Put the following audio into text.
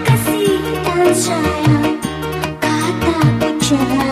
kasih dan sayang Kata pujaan